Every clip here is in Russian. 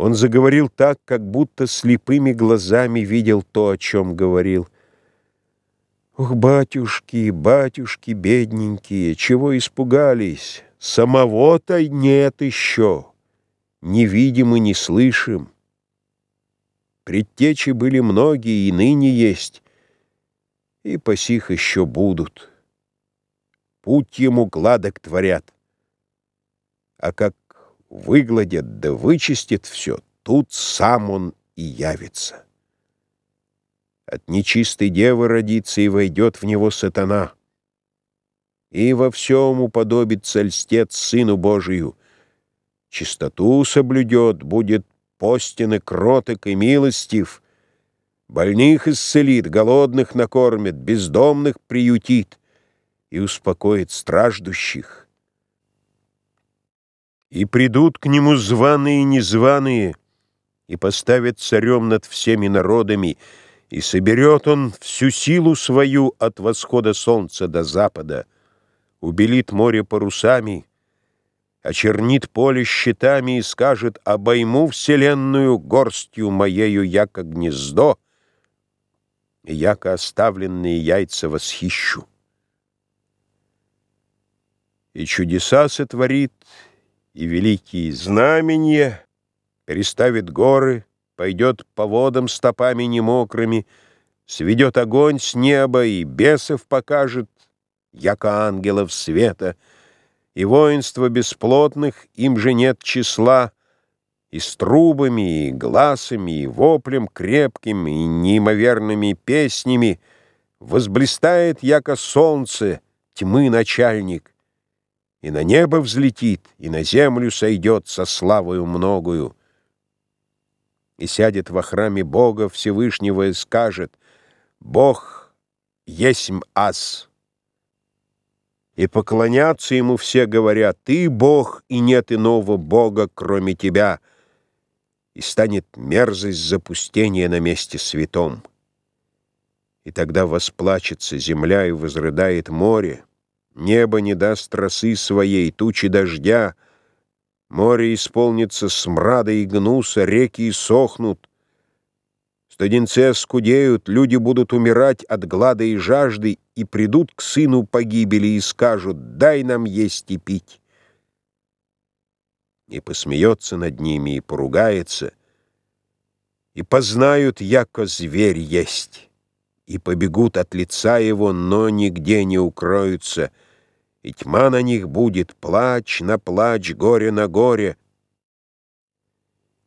Он заговорил так, как будто слепыми глазами видел то, о чем говорил. «Ух, батюшки, батюшки, бедненькие, чего испугались? Самого-то нет еще, не видим и не слышим. Предтечи были многие, и ныне есть, и по сих еще будут. Путь ему гладок творят, а как выгладят да вычистит все, тут сам он и явится. От нечистой девы родится и войдет в него сатана, и во всем уподобится льстец Сыну Божию. Чистоту соблюдет, будет постен и кроток и милостив, больных исцелит, голодных накормит, бездомных приютит и успокоит страждущих. И придут к нему званые и незваные, и поставят царем над всеми народами, и соберет он всю силу свою от восхода солнца до запада, убелит море парусами, очернит поле щитами и скажет «Обойму вселенную горстью моею, яко гнездо, и яко оставленные яйца восхищу». И чудеса сотворит, и великие знамения, переставит горы, пойдет по водам стопами немокрыми, сведет огонь с неба и бесов покажет, яко ангелов света, и воинство бесплотных, им же нет числа, и с трубами, и глазами, и воплем крепким, и неимоверными песнями возблистает, яко солнце, тьмы начальник, и на небо взлетит, и на землю сойдет со славою многою. И сядет во храме Бога Всевышнего и скажет, «Бог есмь ас». И поклонятся ему все, говорят, «Ты Бог, и нет иного Бога, кроме тебя». И станет мерзость запустения на месте святом. И тогда восплачется земля и возрыдает море, Небо не даст росы своей, тучи дождя, Море исполнится смрада и гнуса, реки сохнут. Студенцы скудеют, люди будут умирать от глада и жажды и придут к сыну погибели и скажут «дай нам есть и пить». И посмеется над ними, и поругается, и познают, яко зверь есть и побегут от лица его, но нигде не укроются, и тьма на них будет, плач на плач, горе на горе,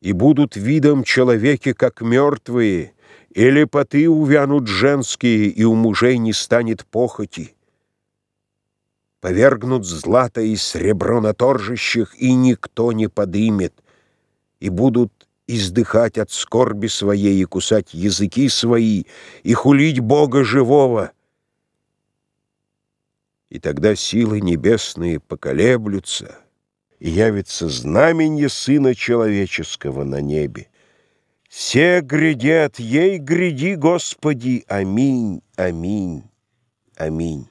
и будут видом человеки, как мертвые, и лепоты увянут женские, и у мужей не станет похоти. Повергнут злато и сребро на торжищах, и никто не подымет, и будут издыхать от скорби своей и кусать языки свои, и хулить Бога живого. И тогда силы небесные поколеблются, и явится знаменье Сына Человеческого на небе. Все грядят, ей гряди, Господи, аминь, аминь, аминь.